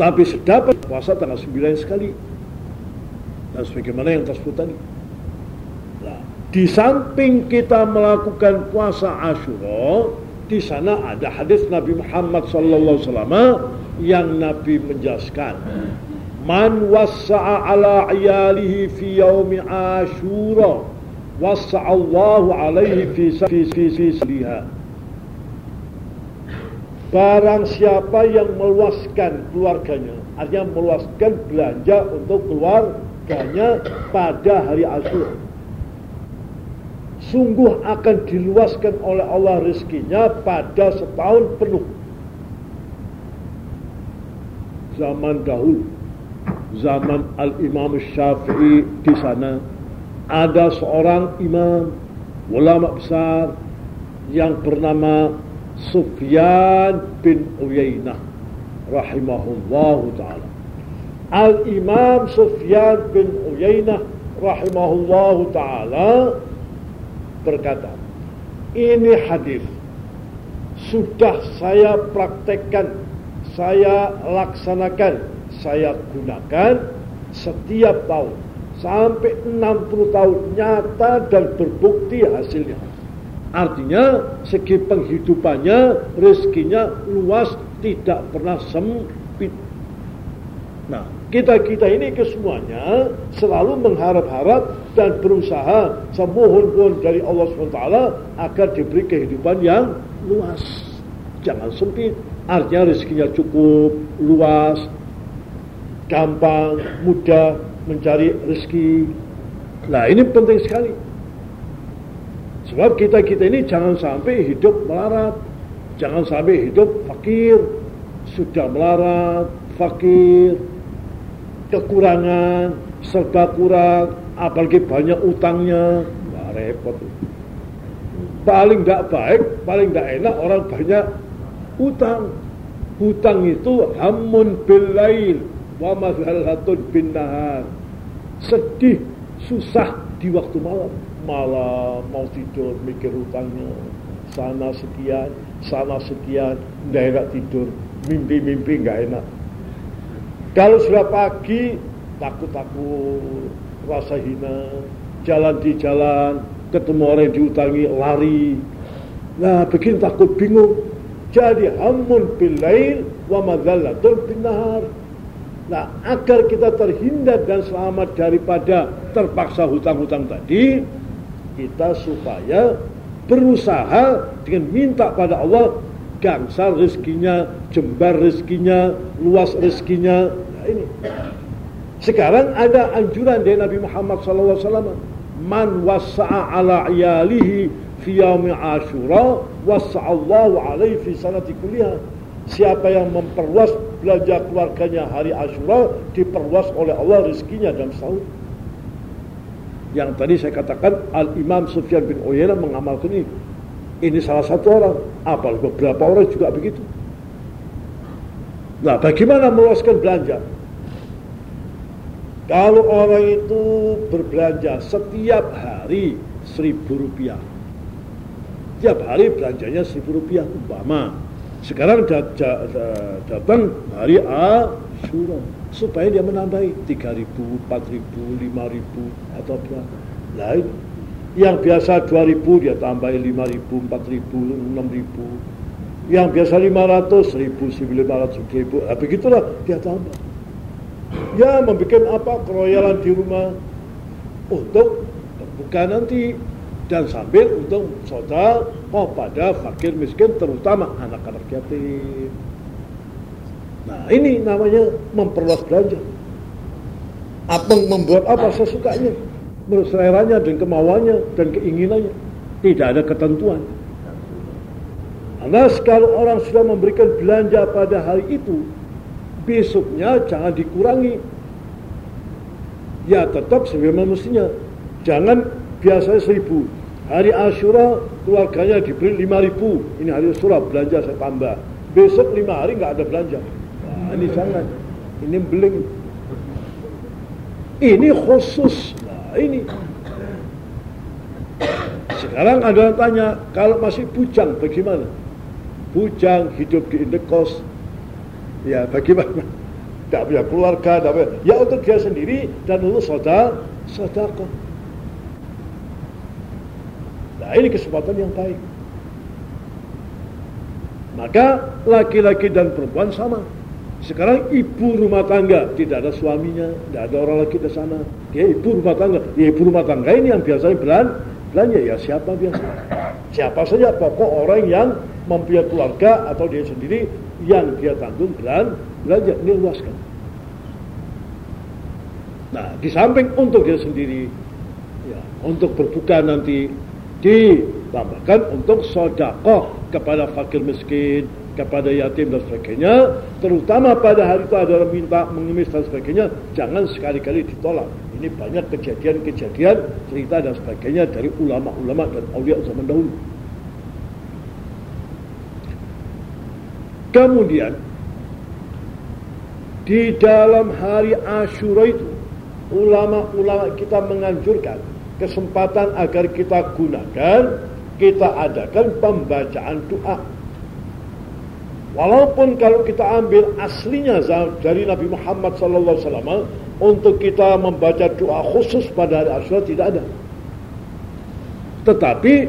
Tapi sedapat puasa tanggal 9 sekali. Dan sebagaimana yang tersebut tadi. Nah, di samping kita melakukan puasa Ashura, di sana ada hadis Nabi Muhammad SAW yang Nabi menjelaskan. Man wassa'a ala iyalihi fi yaumi Ashura, wassa'allahu alaihi fi fi fi, fi, fi Barang siapa yang meluaskan keluarganya, artinya meluaskan belanja untuk keluarganya pada hari Ashura. Sungguh akan diluaskan oleh Allah rezekinya pada setahun penuh. Zaman dahulu, zaman Al-Imam Syafi'i di sana, ada seorang imam, ulama besar yang bernama Sufyan bin Uyainah rahimahullahu taala. Al-Imam Sufyan bin Uyainah rahimahullahu taala berkata, ini hadis sudah saya praktekkan, saya laksanakan, saya gunakan setiap tahun sampai 60 tahun nyata dan berbukti hasilnya. Artinya segi penghidupannya, rezekinya luas, tidak pernah sempit. Nah, kita-kita ini kesemuanya selalu mengharap-harap dan berusaha semohon-mohon dari Allah SWT agar diberi kehidupan yang luas. Jangan sempit. Artinya rezekinya cukup, luas, gampang, mudah mencari rezeki. Nah, ini penting sekali. Sebab kita-kita ini jangan sampai hidup melarat. Jangan sampai hidup fakir. Sudah melarat, fakir, kekurangan, serba kurang, apalagi banyak utangnya. Wah repot. Paling tidak baik, paling tidak enak orang banyak utang. Hutang itu hamun bilail wa mazhalatun bin nahar. Sedih, susah di waktu malam malam mau tidur mikir hutangnya sana sekian sana sekian enak tidur. Mimpi-mimpi nggak enak. Kalau sudah pagi takut-takut rasa hina jalan di jalan ketemu orang yang diutangi lari. Nah bikin takut bingung. Jadi hamun bilail wa madzallatul bin nahar. Nah, agar kita terhindar dan selamat daripada terpaksa hutang-hutang tadi, kita supaya berusaha dengan minta pada Allah gangsal rezekinya, jembar rezekinya, luas rezekinya. Nah, ini. Sekarang ada anjuran dari Nabi Muhammad SAW. Man wasa'a ala iyalihi fi yaumi ashura wasa'allahu alaihi fi sanati kuliah. Siapa yang memperluas belanja keluarganya hari Ashura diperluas oleh Allah rezekinya dalam setahun yang tadi saya katakan Al-Imam Sufyan bin Uyainah mengamalkan ini. Ini salah satu orang, apalagi beberapa orang juga begitu. Nah, bagaimana meluaskan belanja? Kalau orang itu berbelanja setiap hari seribu rupiah, tiap hari belanjanya seribu rupiah umpama. Sekarang dat datang hari Ashura supaya dia menambahi 3.000, 4.000, 5.000 atau berapa. Nah, yang biasa 2.000 dia tambahi 5.000, 4.000, 6.000. Yang biasa 500, 1.000, 1.500, 1.000. Nah, begitulah dia tambah. Ya, membuat apa keroyalan di rumah untuk bukan nanti dan sambil untuk saudara oh pada fakir miskin terutama anak-anak yatim. Nah ini namanya memperluas belanja. Apa membuat apa sesukanya, menurut seleranya dan kemauannya dan keinginannya. Tidak ada ketentuan. Karena kalau orang sudah memberikan belanja pada hari itu, besoknya jangan dikurangi. Ya tetap sebagaimana mestinya. Jangan biasanya seribu. Hari Ashura keluarganya diberi lima ribu. Ini hari Ashura belanja saya tambah. Besok lima hari nggak ada belanja ini jangan. Ini beling. Ini khusus. Nah ini. Sekarang ada yang tanya kalau masih bujang bagaimana? Bujang hidup di indekos ya bagaimana? Tidak punya keluarga, tidak punya, ya untuk dia sendiri dan lulus saudara, saudara. Nah ini kesempatan yang baik. Maka laki-laki dan perempuan sama. Sekarang ibu rumah tangga tidak ada suaminya, tidak ada orang lagi di sana. Dia ibu rumah tangga. Ya ibu rumah tangga ini yang biasanya belan, belanja ya siapa biasa. Siapa saja pokok orang yang mempunyai keluarga atau dia sendiri yang dia tanggung belan, belanja ini luaskan. Nah, di samping untuk dia sendiri, ya, untuk berbuka nanti ditambahkan untuk sodakoh kepada fakir miskin, kepada yatim dan sebagainya, terutama pada hari itu ada orang minta mengemis dan sebagainya, jangan sekali-kali ditolak. Ini banyak kejadian-kejadian, cerita dan sebagainya dari ulama-ulama dan awliya zaman dahulu. Kemudian di dalam hari Ashura itu ulama-ulama kita menganjurkan kesempatan agar kita gunakan kita adakan pembacaan doa. Walaupun kalau kita ambil aslinya dari Nabi Muhammad SAW untuk kita membaca doa khusus pada hari Asyura tidak ada. Tetapi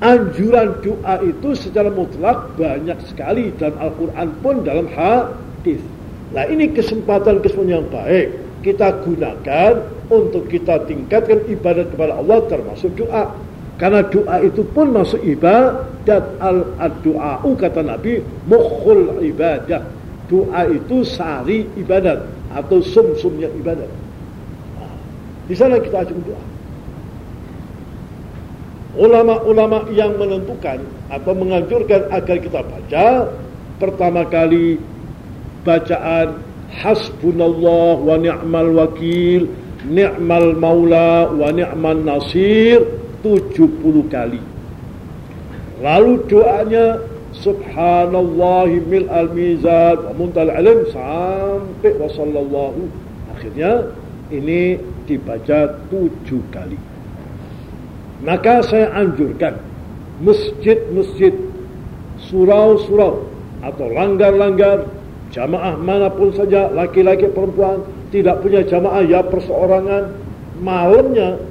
anjuran doa itu secara mutlak banyak sekali dan Al-Quran pun dalam hadis. Nah ini kesempatan-kesempatan yang baik kita gunakan untuk kita tingkatkan ibadat kepada Allah termasuk doa. Karena doa itu pun masuk ibadat al-du'a'u kata Nabi mukhul ibadah. Doa itu sari ibadat atau sum-sumnya ibadat. Nah, di sana kita ajak doa. Ulama-ulama yang menentukan atau menganjurkan agar kita baca pertama kali bacaan hasbunallah wa ni'mal wakil ni'mal maula wa ni'man nasir 70 kali. Lalu doanya Subhanallah mil al mizan wa muntal alim sampai wa sallallahu akhirnya ini dibaca tujuh kali. Maka saya anjurkan masjid-masjid surau-surau atau langgar-langgar jamaah mana pun saja laki-laki perempuan tidak punya jamaah ya perseorangan malamnya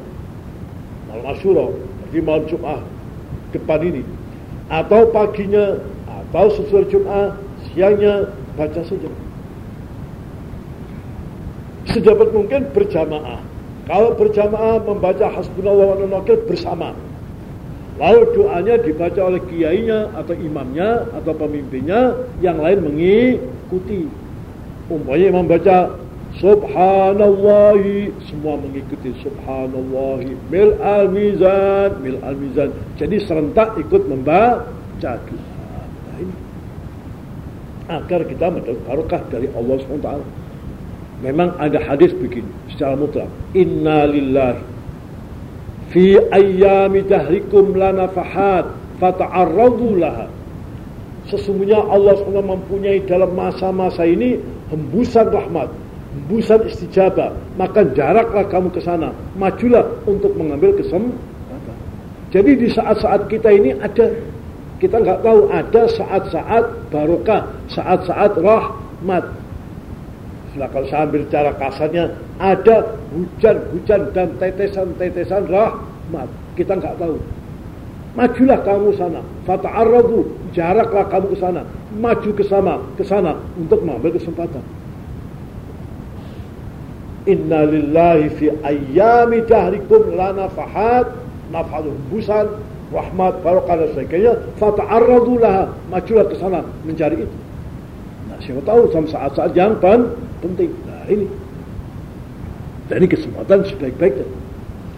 malam Asyura, di malam Jumat depan ini. Atau paginya, atau sesudah Jumat, siangnya baca saja. Sejabat mungkin berjamaah. Kalau berjamaah membaca hasbunallah wa ni'mal bersama. Lalu doanya dibaca oleh kiainya atau imamnya atau pemimpinnya, yang lain mengikuti. Umpamanya imam baca Subhanallahi. Semua mengikuti Subhanallahi. Mil al mizan mil al mizan jadi serentak ikut membaca nah, ini agar kita mendapat barokah dari Allah SWT memang ada hadis begini secara mutlak. Inna lillahi. Fi ayyami dahrikum lanafahat fata'arradu laha. Sesungguhnya Allah SWT mempunyai dalam masa-masa ini hembusan rahmat busan istijabah, maka jaraklah kamu ke sana, majulah untuk mengambil kesempatan. Jadi di saat-saat kita ini ada, kita nggak tahu ada saat-saat barokah, saat-saat rahmat. Nah, kalau saya ambil cara kasarnya, ada hujan-hujan dan tetesan-tetesan rahmat. Kita nggak tahu. Majulah kamu sana. Fata'arradu. Jaraklah kamu ke sana. Maju ke sana, ke sana untuk mengambil kesempatan. Inna lillahi fi ayyami dahrikum lana fahat nafadu busan rahmat barokah dan sebagainya. Fata'arradu laha. Majulah ke sana mencari itu. Nah siapa tahu sama saat-saat yang penting. Nah ini. Dan ini kesempatan sebaik-baiknya.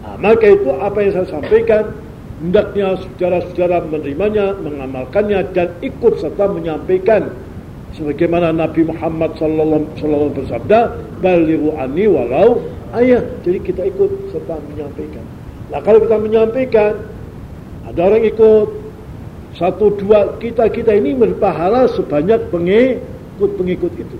Nah, maka itu apa yang saya sampaikan. Hendaknya saudara-saudara menerimanya mengamalkannya dan ikut serta menyampaikan sebagaimana Nabi Muhammad sallallahu alaihi bersabda balighu anni walau. Ayah jadi kita ikut serta menyampaikan. Nah kalau kita menyampaikan ada orang ikut. Satu dua kita kita ini berpahala sebanyak pengikut pengikut itu.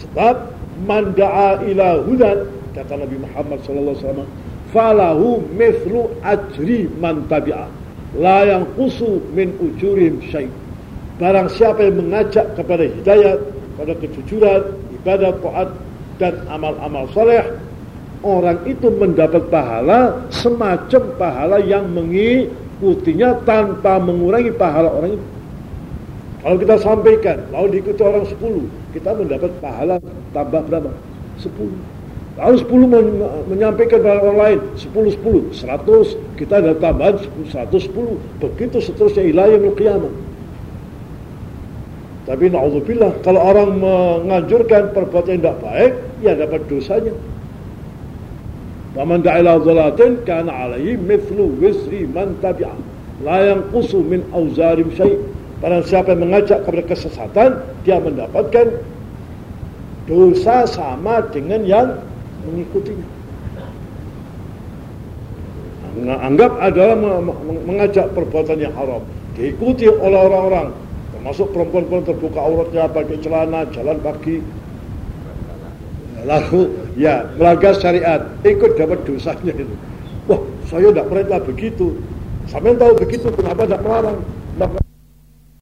Sebab manda'a ila hudan kata Nabi Muhammad sallallahu alaihi wasallam falahu mithlu ajri man la yang kusu min ujurim syait Barang siapa yang mengajak kepada hidayat, pada kejujuran, ibadah, taat, dan amal-amal soleh, orang itu mendapat pahala semacam pahala yang mengikutinya tanpa mengurangi pahala orang itu. Kalau kita sampaikan, lalu diikuti orang 10, kita mendapat pahala tambah berapa? 10. Lalu 10 menyampaikan kepada orang lain, 10, 10, 100, kita ada tambahan 110. Begitu seterusnya ilayah kiamat. Tapi na'udzubillah, kalau orang menganjurkan perbuatan yang tidak baik, ya dapat dosanya. Waman da'ila dhalatin kana alaihi mithlu wisri man tabi'ah. La yanqusu min auzarim syai' Barang siapa yang mengajak kepada kesesatan, dia mendapatkan dosa sama dengan yang mengikutinya. Anggap adalah mengajak perbuatan yang haram. Diikuti oleh orang-orang. Termasuk perempuan-perempuan terbuka auratnya pakai celana, jalan pagi. Lalu ya melanggar syariat, ikut dapat dosanya itu. Wah, saya tidak pernah begitu. Sampai tahu begitu, kenapa tidak melarang?